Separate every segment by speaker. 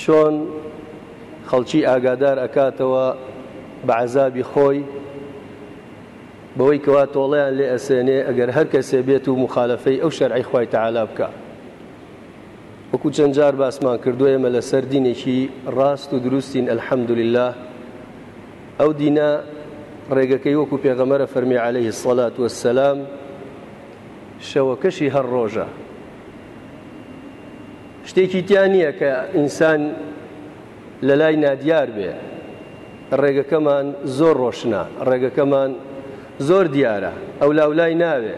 Speaker 1: چۆن خەڵکی ئاگادار ئەکاتەوە بە عەزابی خۆی بەوەی کەوا تۆڵەیان لێ ئەسێنێ ئەگەر هەر کەسێ بێت و مخالفەی ئەو شەرعی خوای تەعالا بکە وەکو چەند جار باسمان کردو ئێمە لەسەر دینێکی ڕاست و دروستین ئەلحەمدوللا ئەو دینە ڕێگەکەی وەکو پێغەمەرە فەرمی عليه الصلاة والسلام شەوەکەشی هەر ڕۆژە شتێکی تیا نییە کە ئینسان لەلای نادیار بێ ڕێگەکەمان زۆر ڕۆشنە ڕێگەکەمان زۆر دیارە ئەو لاولای ناوێ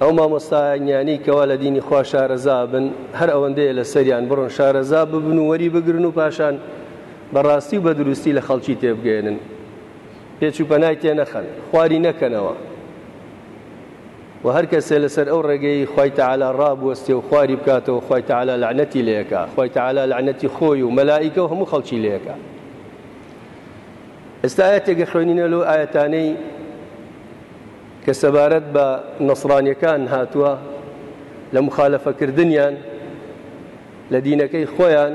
Speaker 1: ئەو مامۆستایانیانی کەوا لە دینی خوا شارەزا بن هەر ئەوەندەیە لە سەریان بڕن شارەزا ببن و وەری بگرن و پاشان بەڕاستی و بە دروستی لە خەڵکی تێبگەێنن پێچ و پەنای تێ نەخەن خواری نەکەنەوە وە هەر کەسێ لەسەر ئەو ڕێگەی خوای تەعالا ڕابوەستێ و خواری بکاتەوە خوای تەعالا لەعنەتی لێ ئەکا خوای تەعالا لەعنەتی خۆی و مەلائیکە و هەموو خەڵکی لێ ئەکا ئێستا ئایەتێک ئەخوێنینە لەو ئایەتانەی کە سەبارەت بە نەسرانیەکان هاتووە لە مخالفەکردنیان لە دینەکەی خۆیان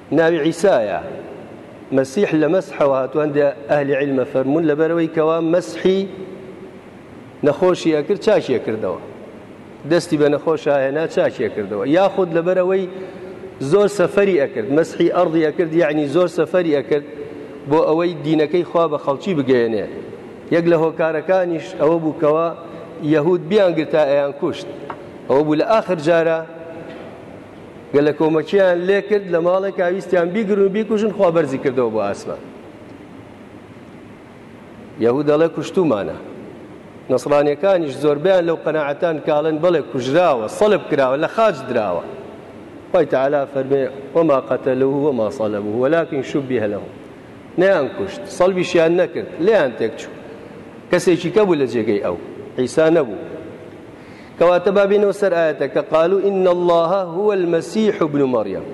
Speaker 1: ناوی عیسایە مەسیح لە مەسحەوە هاتووە هەندێک ئەهلی عیلم ئەفەرموون لەبەرەوەی کەوا مەسحی نەخۆشی ئەکرد چاکی ئەکردەوە دەستی بە نەخۆشە هێنا چاکی ئەکردەوە یاخود لەبەرەوەی زۆر سەفەری ئەکرد مەسحی ئەڕضی ئەکرد یعنی زۆر سەفەری ئەکرد بۆ ئەوەی دینەکەی خوا بە خەڵکی بگەێنێ یەک لە هۆکارەکانیش ئەوە بوو کەوە یەهود بیانگرتا ئەیان کوشت ئەوە بوو لە ئاخر جارە گەلە کۆمەکیان لێ کرد لە ماڵێک ئاویستیان بیگرن و بیکوژن خوا بەرزی کردەوە بۆ ئاسمان یەهود دەڵێ کوشتومانە نەسرانیەکانیش زۆربیان لەو قەنەعەتان کاڵن بڵێ کوژراوە سەلب کراوە لە خاج دراوە خی تعالا فەرمێ وما قتلوه وما صلبوه ولكن شبه لهم نەیان کوشت سەڵبیشیان نەکرد لێیان تێکچوو کەسێکی کە بوو لە جێگەی ئەو عیسا نەبوو کەواتە با بێینەوە سەر ئایەتەکە قالوا ان الله هو المسيح ابن مريم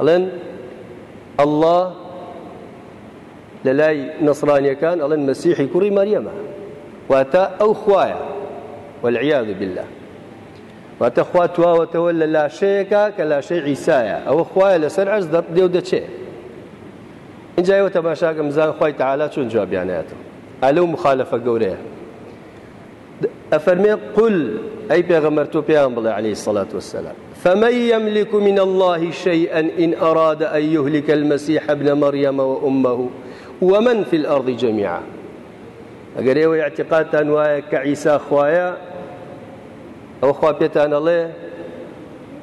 Speaker 1: ئەڵێن الله لە لای نەسرانیەکان ئەڵێن مەسیحی کوڕی مەریەمە واتە ئەو خوایە والعیاذ بالله واتە خوا تواوەتەوە لە لاشەیەکە کە لاشەی عیسایە ئەوە خوایە لەسەر ئەرز دێو دەچێ اینجایەوە تەماشاکەم زان خی تەعالا چۆن جوابیانایەتەوە ئالە و مخالفە گەورەیە ئەفەرمێ قل ئەی پێغەمبەر تۆ پێیان بڵێ عەلەیهی سەڵات وەسەلام فمن یملک من الله شيئا إن أراد أن يهلك المسيح ابن مريم وأمه ومن في الأرض جميعا ئەگەر ئێوە اعتقادتان وایە کە عیسا خوایە ئەو خوا پێتانەڵێ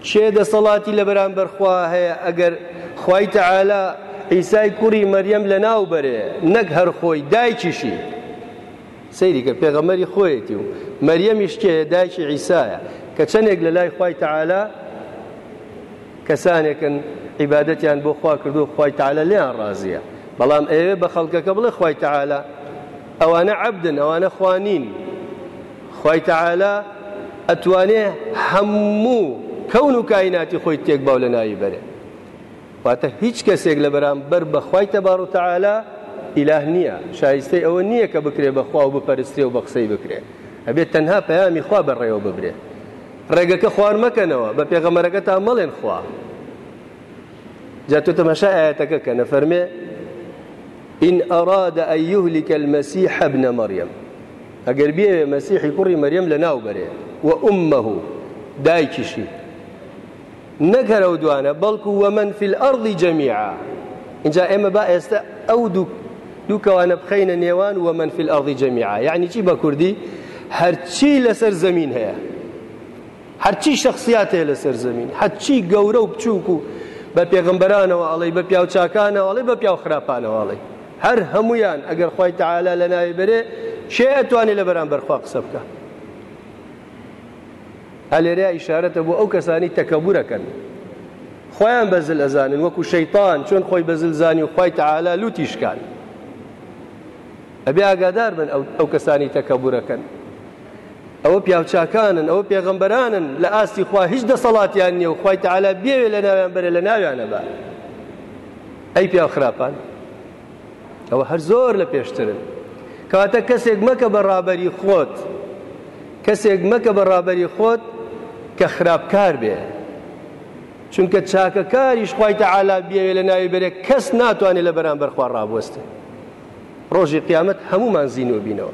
Speaker 1: چێ دەسەڵاتی لە بەرامبەر خوا هەیە ئەگەر خوای تەعالا عیسای کوڕی مەریەم لە ناو بەرێ نەک هەر خۆی دایکیشی سەیریکە پێغەمبەری خۆیەتی و مەریەمیش کێیە دایکی عیسایە کە چەندێک لە لای خوای تەعالا کەسانێکن عیبادەتیان بۆ خوا کردو خوای تەعالا لێیان ڕازیە بەڵام ئەوێ بە خەڵکەکە بڵێ خوای تەعالا ئەوانە عەبدن ئەوانە خوانین خوای تەعالا ئەتوانێ هەموو کەون و کایناتی خۆی تێک باو لە ناوی بەرێ واتە هیچ کەسێک لە بەرامبەر بە خوای تبار و تعالی ئیلاه نیە شایستەی ئەوە نیە کە بکرێ بە خوا و بپەرسترێ و بە قسەی بکرێ ئەبێ تەنها پەیامی خوا بەڕێوە ببرێ ڕێگەکە خوار مەکەنەوە بە پێغەمەرەکەتا مەڵێن خوا جا تۆ تەماشای ئاەتەکە کە نەفەرمێ إن أراد أن يهلك المسيح ابن مريم ئەگەر بێوێ مەسیحی کوڕی مەریەم لە ناو بەرێ و ئومەه دایکیشی نەک هەر ئەو دوانە بەڵکو ومن فی الارض جمیعا ئینجا ئێمە با ئێستە ئەو دوو دوو کەوانە بخەینە نێوان و من فی الارض جەمیعا یعنی چی بە کوردی هەرچی لەسەر زەمین هەیە هەرچی شخصیات هەیە لەسەر زەمین هەرچی گەورە و بچووک و بە پێغمبەرانەوە ئەڵی بە پیاو چاکانەوەڵی بە پیاو خراپانەوەڵی هەر هەمویان ئەگەر خی تعالا لە ناوی بەرێ شێ ئەتوانێت لە بەرامبەر خوا قسە بکە هەلێرەیا ئیشارەتە بۆ ئەو کەسانی تەکەبورەکەن خۆیان بەزل ئەزانن وەکو شەیتان چۆن خۆی بەزل زانی و خی تەعالا لوتیشکان ئەبێ ئاگادار بن ئەو کەسانی تەکەبورەکەن ئەوە پیاوچاکانن ئەوە پێغەمبەرانن لە ئاستی خوا هیچ دەسەڵاتیان نییە و خی تەعالا بێوێ لە ناویان بەرە لە ناویانەبا ئەی پیا خراپان ئەوە هەر زۆر لە پێشترن کەواتە کەسێک مەکە بە ڕابەری خۆت کەسێک مەکە بە ڕابەری خۆت کە خراپکار بێ چونکە چاکەکاریش خی تەعالا بێوێ لە ناوی بەرێ کەس ناتوانێت لە بەرامبەر خوا ڕابوەستێ ڕۆژی قیامەت هەمومان زیینۆبینەوە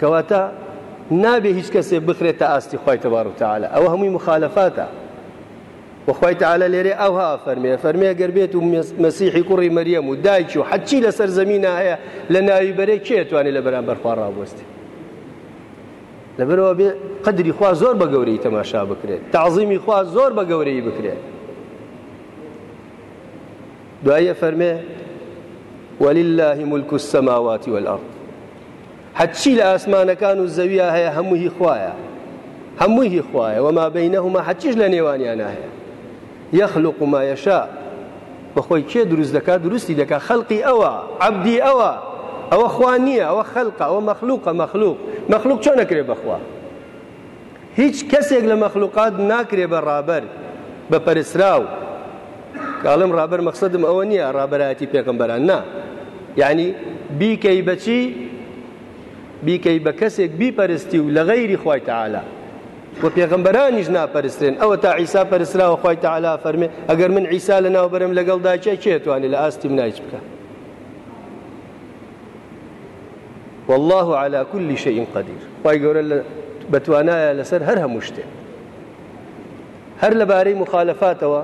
Speaker 1: کەواتە نابێ هیچ کەسێ بخرێتە ئاستی خوای تبارک تعالی ئەوە هەمووی مخالفاتە وخوای تعالی لێرێ ئەوها فەرمێ فەرمێ گەر بێت و مەسیحی کوڕی مەریەم و دایکی و حەچی لەسەر زەمینا هەیە لە ناوی بەرێ کێتوانێت لە بەرامبەر خوا ڕاوەستی لەبەرەوە بێ قدری خوا زۆر بە گەورەی تەماشا بکرێت تعظیمی خوا زۆر بە گەورەی بکرێت دوایە فەرمێ ولله ملک السماوات والأرض هەرچی لە ئاسمانەکان و زەویا هەیە هەموو هی خوایە هەمووی هی خوایە وەما بینەهما هەرچیش لە نێوانیانە هەیە یەخلق ما یەشا بەخۆی کێ دروست دەکا دروستی دەکا خەلقی ئەوە عەبدی ئەوە ئەوە خوا نییە ئەوە خەلقە ئەوە مەخلوقە مەخلوق مەخلوق چۆن نەکرێت بەخوا هیچ کەسێک لە مەخلوقات ناکرێ بە ڕابەر، بە پەرستراو، کە ئەڵێم ڕابەر مەقسەدم ئەوە نییە ڕابەرایەتی پێغەمبەران نا، یەعنی بیکەی بە چی؟ بیکەی بە کەسێک بیپەرستی و لە غەیری خوای تەعالا و پێغەمبەرانیش ناپەرسترێن ئەوە تا عیسا پەرستراوە خوای تەعالا فەرمێ ئەگەر من عیسا لە ناوبەرم لەگەڵ دایکە کێ توانێت لە ئاستی منایچ بکە واللە علی کل شیء قدیر خوای گەورە بەتوانایە لەسەر هەر هەموو شتێک هەر لەبارەی مخالفاتەوە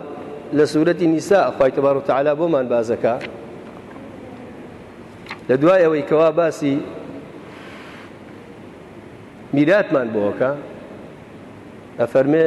Speaker 1: لە سوورەتی نیسا ئەخوای تەبار و تعالا بۆمان بازەکە لە دوای ئەوەی کەوا باسی میراتمان بۆکە ئەفەرمێ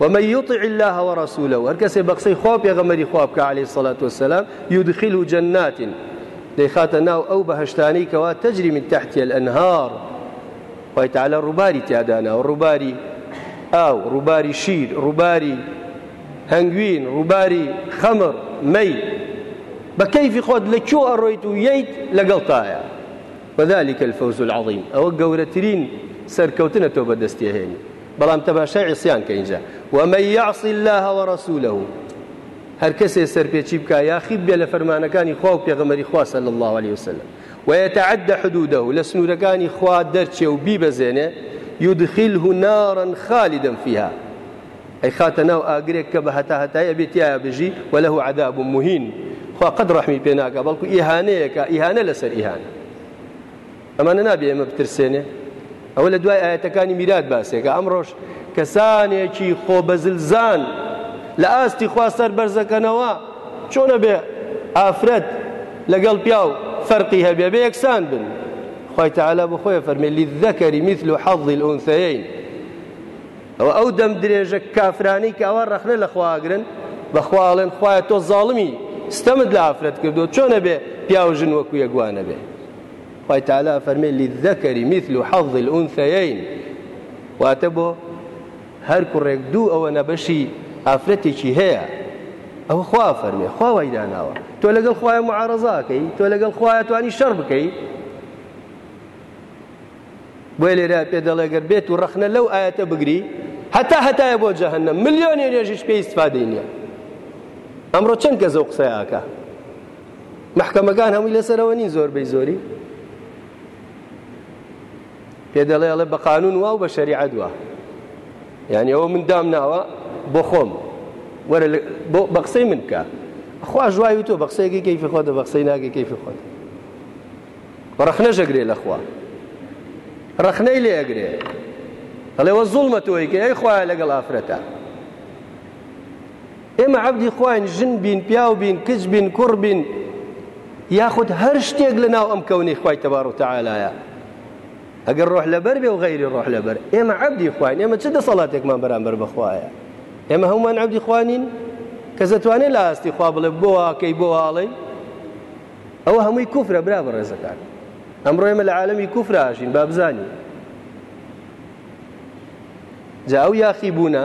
Speaker 1: ومن یطع اللە ورسولە و هەر کەسێ بە قسەی خوا و پێغەمبەری خوا بکا علیە الصلوة والسلام یدخله جنات دەیخاتە ناو ئەو بەهەشتانەی کەوا تجری من تحتها الانهار خوای تعالی ڕووباری تیادا ناوە ڕووباری ئاو ڕووباری شیر ڕووباری هەنگوین ڕووباری خەمڕ مەی بە کەیفی خۆت لە کوێ ئەڕۆیت و یەیت لەگەڵ تایە وذلك الفوز العظیم ئەوە گەورەترین سەرکەوتنە تۆ بەدەستێهێنی بەڵام تەماشای عیسیان کە ئینجا ومن یعص الله ورسوله هەر کەسێ سەرپێچی بکا یاخیب بێ لە فەرمانەکانی خوا و پێغەمەری خوا صلی الله عليه وسلم ويتعدى حدوده لە سنوورەکانی خوا دەرچێ و بیبەزێنێ يدخله نارا خالدا فيها ئەی خاتە ناو ئاگرێک کە بە هەتا هەتای ئەبێت تایە بژی و لەه عذاب و مهین خوا قەت ڕحمی پێناکە بەڵکو ئیهانەیەکە ئیهانە لەسەر ئیهانە ئەمانە نابێ ئێمە بترسێنێ. ئەوە لە دوای ئایەتەکانی میرات باسێکە. ئەمڕۆش کەسانێکی خۆبەزلزان لە ئاستی خوا سەربەرزەکەنەوە. چۆن ئەبێ ئافرەت لەگەڵ پیاو فەرقی هەبێ، ئەبێ یەکسان بن. خوای تەعالا بۆ خۆی ئەفەرموێ للذکر مثل حظ الانثیین. ئەوە ئەو دەم درێژە کافرانەی کە ئەوە ڕەخنە لە خوا ئەگرن، بە خوا ئەڵێن خوایە تۆ زاڵمی ستەمت لە ئافرەت کردووە، چۆن ئەبێ پیاو ژن وەکوو یەک وا نەبێ. خوای تەعالا ئەفەرمێ للذکر مثل حظ الانثیین واتە بۆ هەر کوڕێک دوو ئەوەنە بەشی ئافرەتێکی هەیە ئەوە خوا فەرمێ خوا وای داناوە تۆ لەگەڵ خوایە معارەزاکەی تۆ لەگەڵ خوایە توانی شەڕ بکەی بۆیە لێرە پێ دەڵێ گەر بێت و ڕەخنە لەو ئاەتە بگری هەتا هەتایە بۆ جەهنم ملیۆنێ نێژش پێی سفادەی نییە ئەمڕۆ چەند کە زەو قسەیاکە مەحکەمەکان هەمووی لەسەرەوە نین زۆربەی زۆری پێ دەڵێ ئەڵێ بە قانون وا و بە شەریعەت وا یعنی ئەوە من دام ناوە بۆ خۆم وەرە بە قسەی من بکە خوا ژوای و تۆ بە قسەیەکی کەیفی خۆتە بە قسەی ناگەی کەیفی خۆت ڕەخنەژەگرێ لەخوا ڕەخنەی لێ ئەگرێ ئەڵێ وە زوڵمە تۆیکە ئەی خوایە لەگەڵ ئافرەتە ئێمە عەبدی خواین، ژن بین، پیاو بین، کچ بین، کوڕ بین، یاخود هەر شتێک لە ناو ئەم کەونەی خوای تەبارەک و تەعالایە، ئەگەر ڕۆح لەبەر بێ و غەیری ڕۆح لەبەر، ئێمە عەبدی خواین، ئێمە چ دەسەڵاتێکمان بەرامبەر بە خوایە؟ ئێمە هەموومان عەبدی خوا نین؟ کەس دەتوانێت لە ئاستی خوا بڵێ بۆ وا ئەکەی بۆ وا ئەڵێی؟ ئەوە هەمووی کوفرە برا بەڕێزەکان ئەمڕۆ ئێمە لە عالەمی کوفرە ئاژین با بزانین جا ئەو یاخی بوونە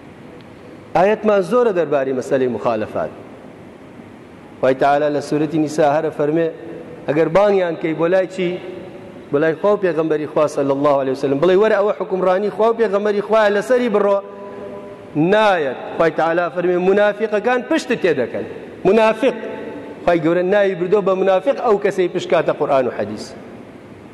Speaker 1: ئایەتمان زۆرە دەرباری مەسەلی مخالفات خوای تعالی لە سورەتی نیسا هەرە فەرمێ ئەگەر بانیان کەی بۆ لای چی بۆ لای خوا و پێغەمبەری خوا صلی الله علیه وسلم بڵێ وەرە ئەوە حکمڕانی خوا و پێغەمبەری خوایە لەسەری بڕۆ نایەت خوای تعالی فەرمێ منافقەکان پشتت تێ دەکەن منافق خوای گەورە ناوی بردو بە منافق ئەو کەسەی پشکاتە قورآن و حەدیث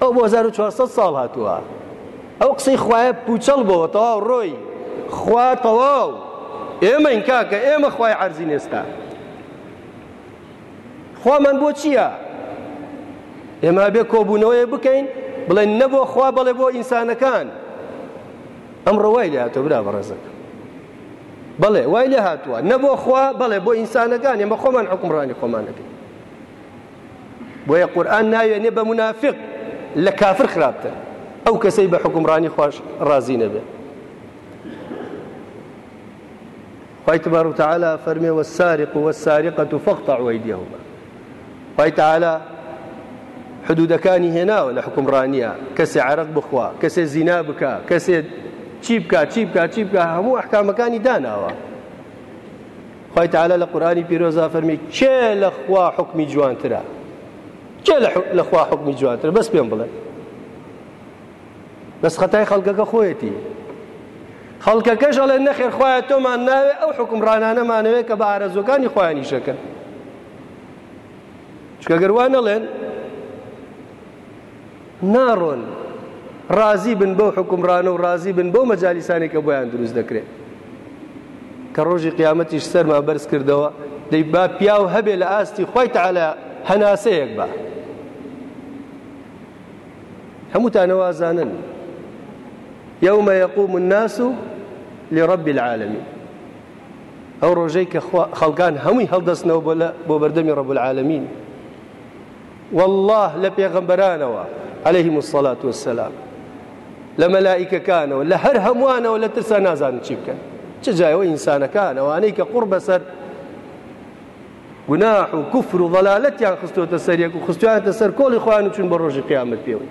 Speaker 1: ئەو بۆ هەزار و چوارسەد ساڵ هاتووە ئەو قسەی خوایە پوچەڵ بۆ تەواو ڕۆی خوا تەواو ئێمەین کاکە ئێمە خوای عەرزی نێستا خوامان بۆ چییە؟ ئێمە بێ کۆبوونەوەیە بکەین بڵێن نەبوو خوا بەڵێ بۆ ئینسانەکان ئەم ڕەوای لە هاتۆ برا بەڕێزەکە بەڵێ وای لێ هاتووە نە بۆ خوا بەڵێ بۆ ئینسانەکان ئێمە خۆمان حکومڕانی خۆمانەکەین بۆیە قورئان ناوێنێ بە منافق لە کافر خراپتر ئەو کەسەی بە حکومڕانی خواش ڕازی نەبێت خی تبار و تعالا فەرمێ وە سارق و وە سارقەت و فەقتە ئەوەیدیهما خی تعالا حدودەکانی هێناوە لە حکومڕانیە کەسێ عرق بخوا کەسێ زینا بکە کەسێ چی بکە چی بکە چی بکە هەموو ئەحکامەکانی داناوە خوای تەعالا لە قورئانی پیرۆزا فەرمی کێ لە خوا حکمی جوانترە کێ لە خوا حکمی جوانترە بەس پێم بڵێ بەس خەتای خەڵکەکە خۆیەتی خەڵکەکەش ئەڵێ نەخێر خوایە تۆمان ناوێ ئەو حکمڕانانەمانەوێت کە بە ئارەزوەکانی خۆیانیشەکەن چکەگەر وان نەڵێن ناڕۆن ڕازی بن بەو حوکمڕانە و ڕازی بن بەو مەجالیسانەی کە بۆیان دروست دەکرێت کە ڕۆژی قیامەتیش سەرمان بەرز کردەوە دەی با پیاو هەبێ لە ئاستی خی تعاالە هەناسەیەک بە هەمووتانەوازانن یومە یقوم الناس و لرب العالمین ئەو ڕۆژەی کە خەڵکان هەمووی هەڵدەستنەوە بۆ بەردەمی ڕب العالمین وەڵڵا لە پێغەمبەرانەوە، علیهم الصلوة والسلام، لە مەلائیکەکانەوە، لە هەر هەمووانەوە لە ترسا نازانن چی بکەن، چ جای ئەوە ئینسانەکان، ئەوانەی کە قوڕ بەسەر گوناح و کوفر و ضەلالەتیان خستۆتە سەر یەک و خستویانەتە سەر کۆڵی خۆیان و چون بە ڕۆژی قیامەت پێوەی.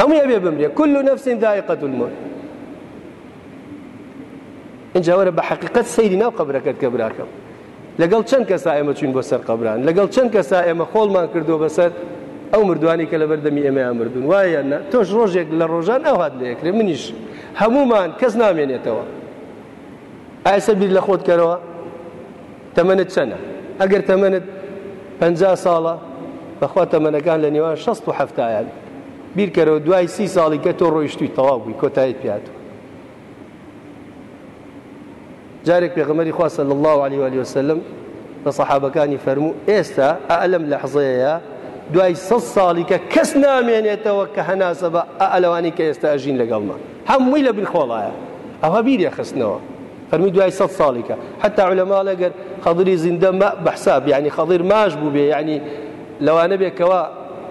Speaker 1: هەمووی ئەبێ بمرێ کل نفس ذائقة الموت اینجا وەرە بە حقیقت سەیری ناو قەبرەکەت کە براکەم لەگەڵ چەند کەسا ئێمە چوین بۆ سەر قەبران لەگەڵ چەند کەسا ئێمە خۆڵمان کردو بەسەر ئەو مردوانی کە لە بەردەمی ئێمەیان مردون وایە نە تۆش ڕۆژێک لە ڕۆژان ئەو هاات لەکرێ منیش هەمومان کەس نامێنێتەوە ئایسە بیر لە خۆت کەرەوە تەمەنت چەنە؟ ئەگەر تەمەنت پەنجا ساڵە بەخوا تەمەنەکان لە نێوان شەست و حەفتایان بیرکەرەوە دوای سی ساڵی کە تۆ ڕۆیشتوی تەواو بووی کۆتایت پێات جارێک پێغەمەری خوا صلی الله عليه وآله وسلم بە سەحابەکانی فەرموو ئێستا ئەلم لە حزەیە دوای سە ساڵی کە کەس نامێنێتەوە کە هەناسە بە ئەلەوانی کە ئێستا ئەژین لەگەڵمە هەمووی لە بن خۆڵایە ئەوە بیرێ خستنەوە فەرمووی دوای سەد ساڵیکە حتا علەماڵێ گەر خەضری زیندە بەحساب یعنی خەضیر ماش بوو بێ یعنی لەوانە بێ کەوا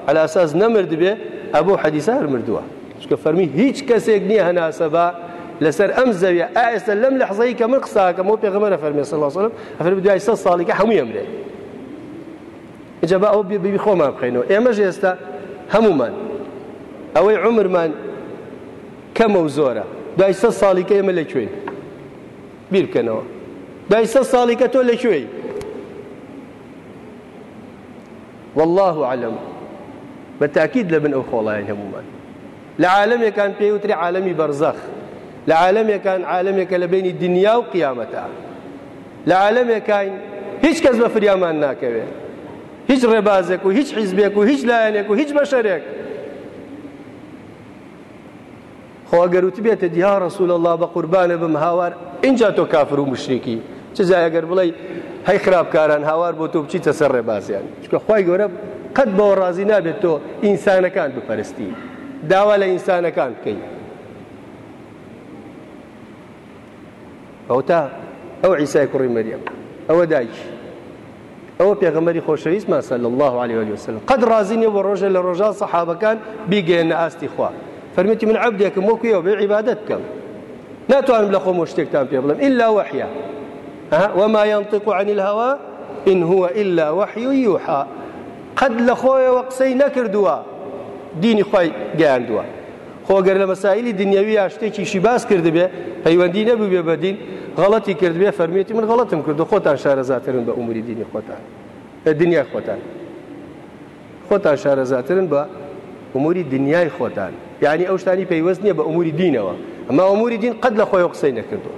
Speaker 1: علاساس نەمرد بێ ئەبوو حەدیسە هەر مردووە چکە فەرمی هیچ کەسێک نییە هەناسە بە لەسەر ئەم زەویە ئاێستا لەم لە حزەی کە من قساکەم و پێغمەرە فەرمی سەڵ وسلم ئەفر دوای سە ساڵیکە هەموو ئەمرێ جا بە ئەو بێبی خۆمان بخینەوە ئێمەش ئێستا هەمومان ئەوەی عمرمان کەمە و زۆرە دوای سەد ساڵی کە ئێمە لە کوێین بیر بکەنەوە دوای سەد ساڵی کە تۆ لە کوێی والله عەلەم بە تاکید لە بن ئەو خۆڵایان هەمومان لە عالمێکان پێوتری عالمی بەرزەخ لە عالمێکان عالمێکە لە بینی دنیا و قیامەتە لە عالمێکین هیچ کەس بە فریامان ناکەوێت هیچ ڕێبازێک و هیچ حیزبێک و هیچ لایەنێک و هیچ بەشەرێک خۆ ئەگەر وتبێتت یا ڕسول الله بە قوربانە بم هاوار ئینجا تۆ کافر و مشریکی چجا ئەگەر بڵێ هەی خراپکاران هاوار بۆ تۆ بچیتە سەر ڕێبازیان چکە خی گەورە قەت بەوە ڕازی نابێت تۆ ئینسانەکان بپەرستی داوا لە ئینسانەکان بکەیت کەواتە ئەو عیسای کوڕی مەریەم ئەوە دایکی ئەوە پێغەمەری خۆشەویستمان سەل الله عليه وسلم قەت ڕازی نیە بە ڕۆژە لە ڕۆژان سەحابەکان بیگەێنە ئاستی خوا فەرمەتی من عبدێکم وەکو ئەو بێ عیبادت بکەم ناتوانم لە خۆم شتێکتان پێ بڵم إلا وحیا وما ينطق عن الهوى إن هو إلا وحي يوحى قد لە خۆیەوە قسەی نەکردووە دینی خی گەیاندووە خۆ گەر لە مەسائیلی دنیەوییا شتێکیشی باس کردبێ پەیوەندی نەبووبێ بە دین، غەڵەتی کردبێ، فەرموویەتی من غەڵەتم کردووە، خۆتان شارەزاترن بە ئومووری دینی خۆتان، دنیای خۆتان. خۆتان شارەزاترن بە ئومووری دنیای خۆتان، یانی ئەو شتانی پەیوەست نییە بە ئومووری دینەوە، ئەمما ئومووری دین قەت لە خۆیەوە قسەی نەکردووە.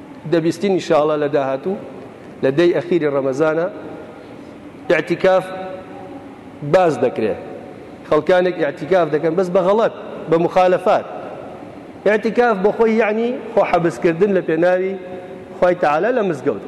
Speaker 1: دەبیستین ان شاءاللە لە داهاتوو لە دەی ئەخیری ڕەمەزانە اعتکاف باز دەکرێ خەڵکانێک اعتکاف دەکەن بەس بە غەڵەت بە مخالفات اعتکاف بۆ خۆی یعنی خۆ حەبسکردن لە پێناوی خی تعالا لە مزگەوت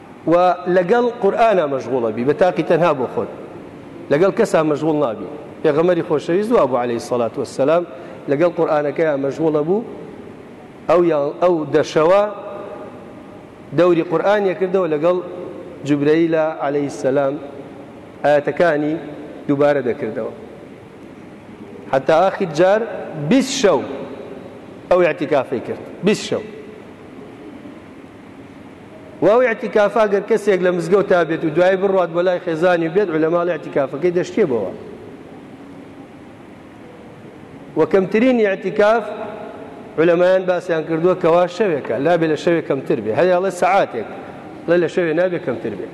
Speaker 1: و لەگەڵ قورئانا مەشغوڵ ئەبی بە تاقی تەنها بۆ خۆت لەگەڵ کەسا مەشغوڵ نابی پێغەمبەری خۆشەویست وابوو عەلەیهی سەڵات وەسەلام لەگەڵ قورئانەکەیان مەشغوڵە بوو ئەو یان ئەو دەشەوە دەوری قورئان یەکردەوە لەگەڵ جوبرەیلە عەلەیهی سەلام ئاەتەکانی دووبارە دەکردەوە حتا ئاخیر جار بیست شەو ئەو اعتیکافی کرد بیست شەو و ئەو ئیعتیکافە گەر کەسێک لە مزگەوتا بێت و دوای بڕوات بۆ لای خێزانی بێت و لە ماڵ ئیعتیکافەکەی دەشتێ بەوە و کەمترین ئیعتیکاف علەمایان باسییان کردووە کەوا شەوێکە نابێت لە شەوێک کەمتر بێ هەیەڵە سەعاتێک لە لە شەوێ نابێت کەمتر بێت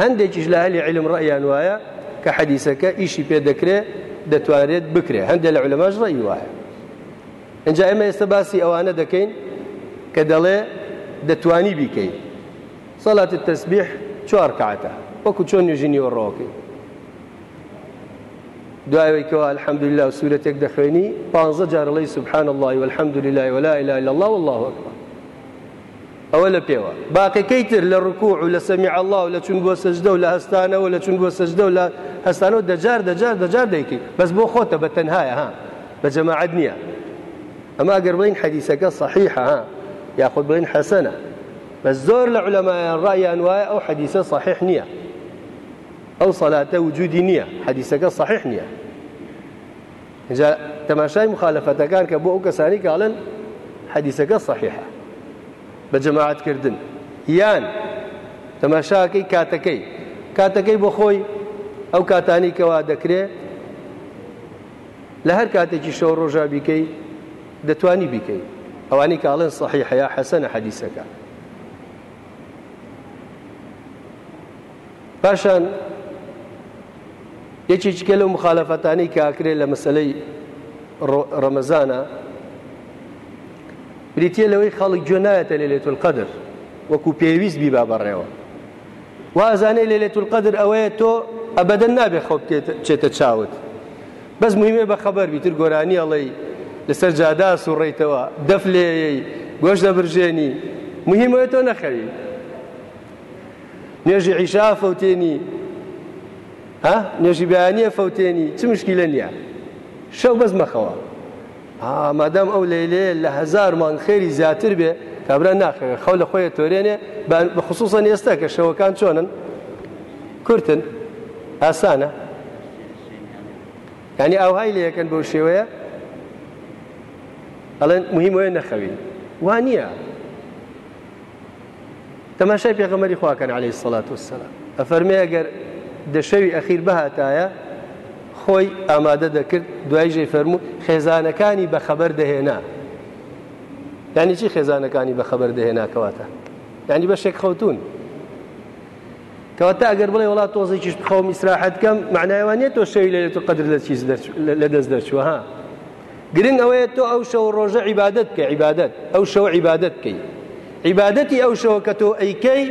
Speaker 1: هەندێکیش لە ئەهلی عیلم ڕەئیان وایە کە حەدیسەکە ئیشی پێ دەکرێ دەتوانرێت بکرێ هەندێک لە علەماش ڕەئی وایە ئەجا ئێمە ئێستا باسی ئەوانە دەکەین کە دەڵێ دەتوانی بیکەین سەڵات تەسبیح چوار کاتە وەکو چۆن نوێژی نیوەڕۆکەی دعوەیەوە الحمد لله و سوورەتێک دەخوێنی پ جارڵی سبحان الله والحمد لله ولا إله إلا الله والله أكبر ئەوە لە پێوە باقیەکەی تر لە ڕکوع و لە سەمیع الله و لە چون بۆ سەجدە و لە هەستانەوە لە چون بۆ سەجدە و لە هەستانەوە دەجار دەجار دەجار دەیکەیت بەس بۆ خۆتە بە تەنهایە ها بە جەماعەت نییە ئەمە ئەگەر بڵین حەدیسەکە صحیحە ها یاخود بڵین حەسەنە بەس زۆر لە علەمایان ڕایان وایە ئەو حەدیسە صحیح نییە ئەو سەلاتە وجودی نییە حەدیسەکە صحیح نییە ئینجا تەماشای مخالەفەتەکان کە بۆ ئەو کەسانی کە ئەڵێن حەدیسەکە صحیحە بە جەماعەت کردن یان تەماشاکەی کاتەکەی کاتەکەی بۆ خۆی ئەو کاتانی کەوا دەکرێ لە هەر کاتێکی شەو ڕۆژا بیکەی دەتانی بیکەی ئەوانی کاڵێن صحیح یا حەسەنە حەدیسەکە پاشان یەکێکیکە لەو مخالەفەتانی کاکرێت لە مەسلەی ڕەمەزانە بریتە لەوەی خەڵک گوێ نایەتە لە لێت القدر وەکو پێویست بیبا بەڕێوە وازانێ لە لێت القدر ئەوەیە تۆ ئەبدەن نابێ خەڵ چێتە چاوت بەس مهمێ بە خەبەر بیتر گۆرانی ئەڵەی لەسەر جادا سوڕیتەوە دەف لێی گۆش دەبرژێنی مهمەوە تۆ نەخەوی نوێژی عیشا فەوتێنی ها نوێژی بەیانە فەوتێنی چ مشکیلە نییە شەو بەس مەخەوە مادام ئەو لەیلێ لە هزار مانگ خێری زیاتر بێ کابرا ناخەوێت خەو لە خۆی تۆرێنێ بە خصوصن ئێستا کە شەوەکان چۆنن کورتن ئاسانە ینی ئەوهای لە یەکەن بەو شێوەیە ئەڵێن مهمەیە نەخەوین وانە تەماشای پێغەمەری خواکەن عليه سەلات وسلام ئەفەرمێ ئەگەر دەشەوی ئەخیر بهاتایە خۆی ئامادە دەکرد دوایژەی فەرموو خێزانەکانی بەخەبەر دەهێنا یعنی چی خێزانەکانی بەخەبەر دەهێناکەواتە یعنی بەشێک خەوتون کەواتە ئەگەر بڵێ وڵات تۆزێکیش بخەوم ئیسراحەتکەم معنایوانە تۆ شەوی لە لێت و قدر لە چیز لە دەست دەرچوە ها گرنگ ئەوەیە تۆ ئەو شەو ڕۆژە عیبادەت بکەی عیبادەت ئەو شەو عیبادەت بکەی عیبادەتی ئەو شەوە کە تۆ ئەیکەی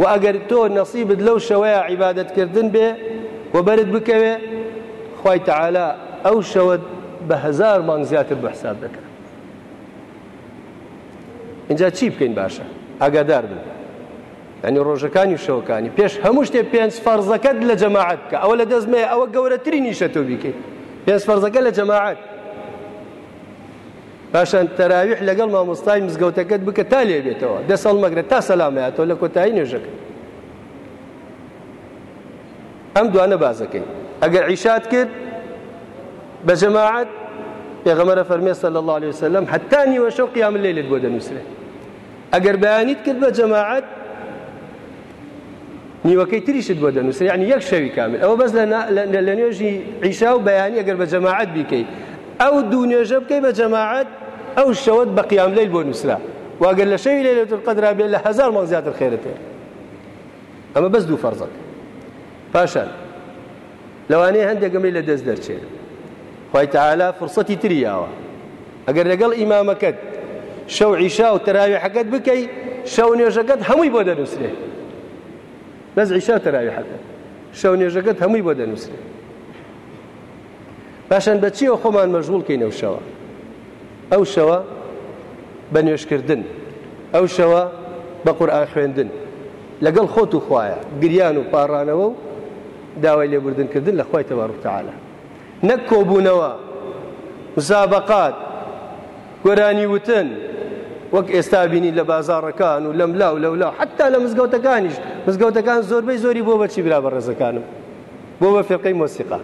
Speaker 1: و ئەگەر تۆ نەسیبت لەو شەوەیە عیبادەتکردن بێ و بەرت بکەوێ خی تەعالا ئەو شەوە بە هزار مانگ زیاتر بە حساب دەکەن اینجا چی بکەین باشە ئاگادار بن یانی ڕۆژەکانی و شەوەکانی پێش هەموو شتێ پێنج فەرزەکەت لە جەماعەت بکە ئەوە لە دەست مەیە ئەوە گەورەترین نیشە تۆ بیکەیت پێنج فەرزەکە لە جەماعەت پاشان تەراویح لەگەڵ مامۆستای مزگەوتەکەت بکە تا لێ بێتەوە دەست هەڵمەگرە تا سەلامەتەوە لە کۆتایی نوێژەکە ئەم دوانە بازەکەی ئەگەر عیشات کرد بە جەماعەت پێغەمەرە فەرمێ صلی الله عليه وسلم حتا نیوەشە و قیام الليلت بۆ دەنووسرێت ئەگەر بەیانیت کرد بە جەماعەت نیوەکەی تریشت بۆ دەنووسێ یعنی یەک شەوی کامل ئەوە بەس لە نوێژی عیشا و بەیانی ئەگەر بە جەماعەت بیکەیت ئەو دوو نوێژە بکەی بە جەماعەت ئەو شەوەت بە قیام لەیل بۆ نووسرا واگەر لە شەوی لەیلەت القەدرا بێت لە هەزار ماڵ زیاتر خێرت هەیە ئەمە بەس دوو فەرزەکە پاشان لەوانەیە هەندێک ئەمەی لە دەست دەرچێت خوای تەعالا فرسەتی تری یاوە ئەگەر لەگەڵ ئیمامەکەت شەو عیشا و تەراویحەکەت بکەی شەو نوێژەکەت هەمووی بۆ دەنووسرێ بەس عیشا و تەراویحەکە شەو نوێژەکەت هەمووی بۆ دەنووسرێ باشن بەچیەوە خۆمان مەژغول کەین ئەو شەوە ئەو شەوە بە نوێشکردن ئەو شەوە بە قورآان خوێندن لەگەڵ خۆت و خویە گریان و پاڕانەوە و داوای لێبوردن کردن لە خوای تبارک وتعالی نەک کۆبونەوە مسابقات گۆرانی وتن وەک ئێستا بینی لە بازاڕەکان و لەم لاو لەو لاو حتا لە مزگەوتەکانیش مزگەوتەکان زۆربەی زۆری بۆ بەچی برا بە ڕێزەکانم بۆ بە فێقەی مۆسیقا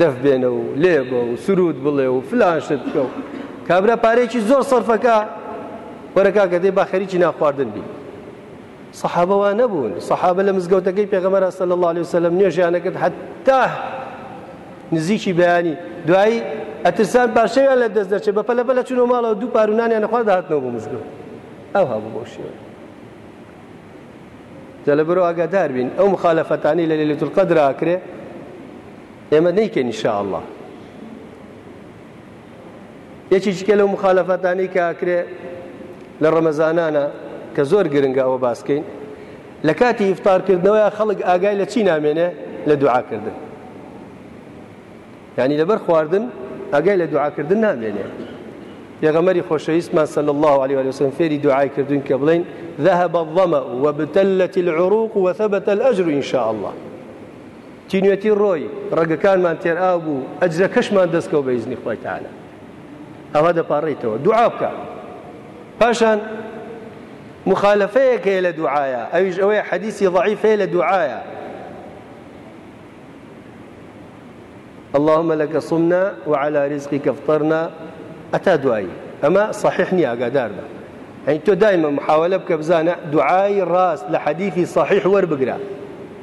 Speaker 1: دەف بێنە و لێ بە و سرود بڵێ و فلان شت بکە و کابرا پارێکی زۆر سەرفەکە وەرەکە کە دەی باخەریکی ناخواردن بی صحابە وا نەبوون صحابە لە مزگەوتەکەی پێغەمەرا صلی الله علیه وسلم نوێژیان نەکرد حتا نزیکی بەیانی دوایی ئەترسان پارچەویان لە دەست دەچێت بە پەلە پەلە چونەوە ماڵەوە دوو پارونانیان نەخوارد هاتنەوە بۆ مزگەوت ئەو هەبوو بۆ شێوە جا لە بەرەوە ئاگادار بین ئەو مخالەفەتانی لە لەلێت القدراکرێ ئێمە نەیکەین ان شاء الله یەکێکی کە لەو مخالەفەتانەی کە ئەکرێ لە ڕەمەزانانە کە زۆر گرنگە ئەوە باس کەین لە کاتی ئیفتارکردنەوەیە خەڵک ئاگای لە چی نامێنێ لە دوعاکردن یعنی لەبەر خواردن ئاگای لە دوعاکردن نامێنێ پێغەمەری خۆشەویستمان سەل الله عليه وسلم فێری دوعای کردوین کە بڵین ذهب الظمأ وابتلت العروق وثبت الأجر إن شاء الله تینوێتی ڕۆی ڕەگەکانمان تێرئاو بوو ئەجرەکەشمان دەستکەوت بە ئیزنی خوای تەعالا ئەوە دەپاڕێیتەوە دوعا بکە پاشان مخالفەیەک هەیە لە دوعاە ئەویش ئەوەیە حەدیسی ضعیف هەیە لە دوعاە اللهم لك صمنا وعلى رزقك افطرنا ئەتا دوایی ئەمە صحیح نییە ئاگادار بە ئەین تۆ دایمە محاولە بکە بزانە دوعای ڕاست لە حەدیثی صحیح وەربگرە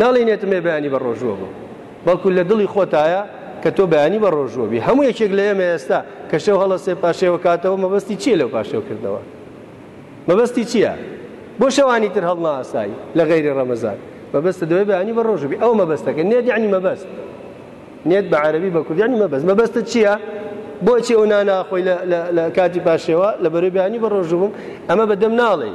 Speaker 1: ناڵێی نێتم هەیە بەیانی بەڕۆژووە بم، بەڵکو لە دڵی خۆتایە کە تۆ بەیانی بەڕۆژووە بی. هەموو یەکێک لە ئێمە ئێستا کە شەو هەڵەسێ پاشێوە کاتەوە مەبەستی چییە لەو پاشێوکردنەوە؟ مەبەستی چییە؟ بۆ شەوانی تر هەڵناسای لە غەیری ڕەمەزان؟ مەبەستە دەوێ بەیانی بەڕۆژوو بی. ئەوە مەبەستەکە. نێت یەعنی مەبەست. نێت بە عەرەبی بە کوردی یەعنی مەبەست. مەبەستت چییە؟ بۆچی ئەو ناناخۆی لە کاتی پاشێوە لە بەرەی بەیانی بەڕۆژوو بم؟ ئەمە بەدەم ناڵێی.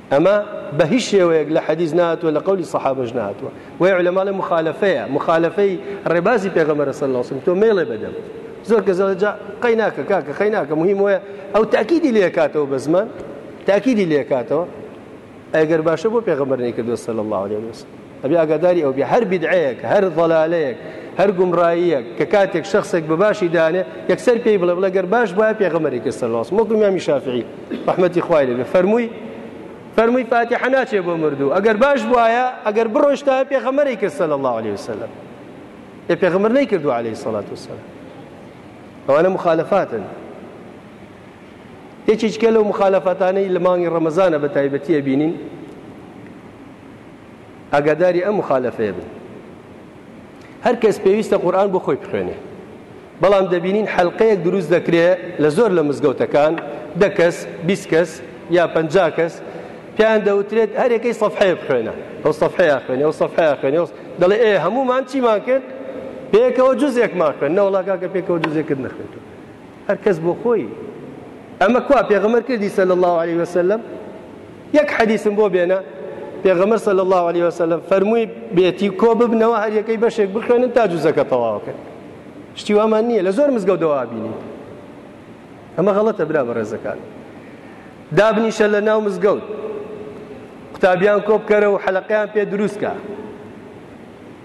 Speaker 1: ئەمە بە هیچ شێوەیەک لە حەدیس نەهاتووە لە قەولی سەحابەش نەهاتووە بۆیە عولەما لە مخالفەیە مخالفەی ڕێبازی پێغەمبەر صلی الله علیه و تۆ مێڵێ بەدەم زۆر کە زۆر جا قەی ناکە کاکە قەی ناکە مهم وەیە ئەو تاکیدی لێ کاتەوە بە زمان تاکیدی لێ کاتەوە ئەگەر باشە بۆ پێغەمبەر نەیکردووە صلی الله علیه وسلم ئەبێ ئاگاداری ئەو بێ هەر بیدعەیەک هەر ضەلالەیەک هەر گومڕاییەک کە کاتێک شخصێک بە باشی دانێ یەکسەر پێی بڵێ بڵێ گەر باش بوایە پێغەمبەری کرد صلی الله علیه و سلم وەکو امام شافعی رحمەتی خوای لێ بێ فەرمووی فەرمووی فاتحە ناچێ بۆ مردوو ئەگەر باش بواە ئەگەر بڕۆشتا پێخەمەری کرد سەل الله عليه وسلم لە پێغمر نەیکردو عليه سەڵات وسلام ئەوانە مخالفاتن یەکێکە لەو مخالفاتانەی لە مانگی ڕەمەزانە بە تایبەتیە بینین ئاگاداری ئەم مخالفەیە بن هەر کەس پێویستە قورآن بۆ خۆی بخوێنێ بەڵام دەبینین حەلقەیەک دروست دەکرێ لە زۆر لە مزگەوتەکان دە کەس بیست کەس یا پەنجا کەس پێیان دەوترێت هەرێکەی سەفحەیە بخوێنە ئەو سەفحەیە خوێنێ ئەو سەفحەیە خوێنێ دەڵێ ئێ هەمومان چیمان کرد پێکەوە جزێکمان خوێن نەوەڵا کاکە پێکەوە جزێکرد نەخوێنەوە هەر کەس بۆ خۆی ئەمە کوا پێغەمەر کردی صلی الله علیه وسلم یەک حەدیثم بۆ بێنە پێغەمەر صلی الله علیه وسلم فەرمووی بێتی کۆ ببنەوە هەر یەکەی بەشێک بخوێنن تا جوزەکە تەواوەکەن شتی وامان نییە لە زۆر مزگەوت دەوا بینی ئەمە غەڵەتە برا بە ڕێزەکان دابنیشە لە ناو مزگەوت قوتابیان کۆ بکەرە و حەلەقیان پێ دروستکە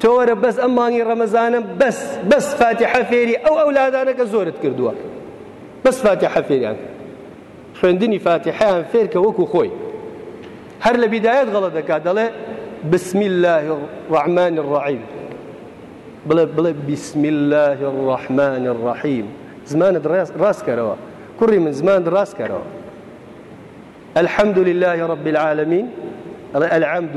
Speaker 1: تۆ وەرە بەس ئەم مانگی ڕەمەزانە بەس بەس فاتیحە فێری ئەو ئەولادانە کە زۆرت کردووە بەس فاتیحە فێریان خوێندنی فاتیحیان فێر کە وەکو خۆی هەر لە بیدایەت غەڵە دەکات دەڵێ بسم الله الرحمن الرحیم بڵێ بڵێ بسم الله الرحمن الرحیم زمانت ڕاست کەرەوە کوڕی من زمان ڕاست کەرەوە الحمد لله رب العالمين العمد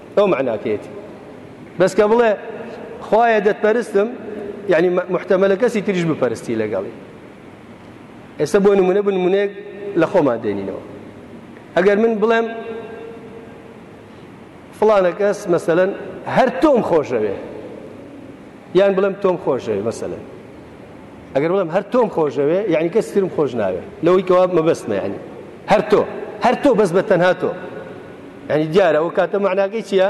Speaker 1: ئەو مەعناکەیەتی بەس کە بڵێ خوایە دەتپەرستم یعنی محتەمەلە کەسی تریش بپەرستی لەگەڵی ئێستا بۆ نمونە بنمونێک لە خۆمان دێنینەوە ئەگەر من بڵێم فلانە کەس مەسەن هەر تۆم خۆشەوێ یان بڵێم تۆم خۆشەوێ مەسەن ئەگەر بڵێم هەر تۆم خۆشەوێ یعنی کەس ترم خۆش ناوێ لەوەی کەوا مەبەستمە یعنی هەر تۆ هەر تۆ بەس بە تەنها تۆ یعنی دیارە ئەو کاتە معناگەی چییە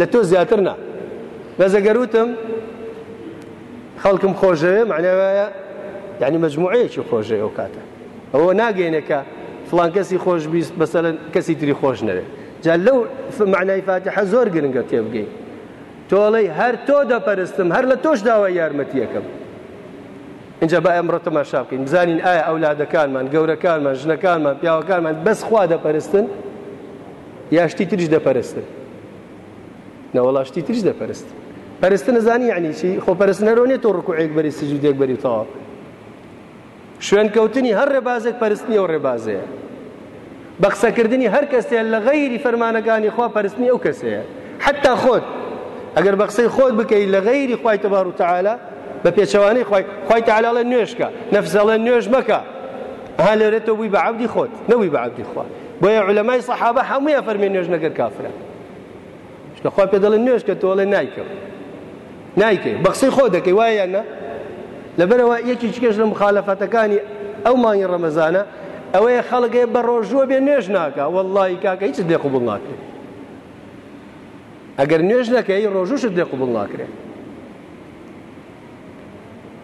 Speaker 1: لە تۆ زیاتر نا بەزەگەروتم خەڵکم خۆشەوێ معناوایە یعنی مجموعەیەکی خۆشەوێ ئەو کاتە ئەوە ناگەینەکە فلان کەسی خۆش بیست بەسەر کەسی تری خۆش نەوێت جا لەو معنای فاتحە زۆر گرنگە تێبگەین تۆ ئەڵێی هەر تۆ دەپەرستم هەر لە تۆش داوای یارمەتیەکەم ئینجا با ئەمڕۆ تەماشا بکەین بزانین ئایا ئەولادەکانمان گەورەکانمان ژنەکانمان پیاوەکانمان بەس خوا دەپەرستن یاشتی تریش دەپەرستن نەوەڵاشتی تریش دەپەرست پەرستن نزانی یعنی چی خۆ پەرستنەرۆ نیە تۆ ڕکوعێک بەری سجودێک بەری تەواو شوێنکەوتنی هەر ڕێبازێک پەرستنی ئەو ڕێبازەیە. بە قسەکردنی هەر کەسێ لە غەیری فەرمانەکانی خوا پەرستنی ئەو کەسەیە. حەتتا خۆت ئەگەر بە قسەی خۆت بکەی لە غەیری خوای تەبارک و تەعالا بە پێچەوانەی خوای خوای تەعالا ئەڵێ نوێژ کە نەفس ئەڵێ نوێژ مەکە ها لێرە تۆ بووی بە عەبدی خۆت نەبووی بە عەبدی خوا بۆیە عولەمای سەحابە هەموویان فەرمی نوێژ نەکەر کافرە چونکە خوا پێ دەڵێ نوێژ کە تۆ ئەڵێ نایکەم نایکەی بە قسەی خۆ دەکەی وایە یان نا لەبەرەوە یەکی چکەش لە مخالەفەتەکانی ئەو مانگی ڕەمەزانە ئەوەیە خەڵگەیە بە ڕۆژووە بێ نوێژ ناکە وەڵی کاکە هیچ لێ قوبڵ ناکرێت ئەگەر نوێژ نەکەی ڕۆژوشت لێ قوبڵ ناکرێت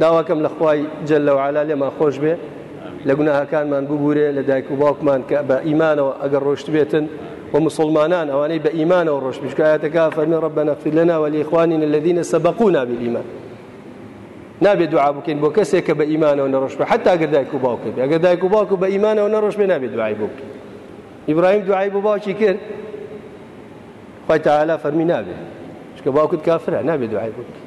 Speaker 1: داواکەم لە خوای جل و علا لێمان خۆش بێ لە گوناهەکانمان ببورێ لە دایک و باوکمان کە بە ئیمانەوە ئەگەر ڕۆشت بێتن ومسلمانان ئەوانەی بە ئیمانەوە ڕۆژ بشکایەتەکە فەرمی ڕب بەنەفی لەنا وەلیخوانین الذینە سەبقونا بالإیمان نابێ دوعا بکەین بۆ کەسێک کە بە ئیمانەوە نەڕۆژ بێ حتا گەر دایک و باوکە بێ گەر دایک و باوک و بە ئیمانەوە نەڕۆژ بێ نابێ دوعای بۆ بکەین ئیبراهیم دوعای بۆ باوکی کرد خی تعالا فەرمی نابێ چکە باوکت کافرە نابێ دوعای بۆ بکەین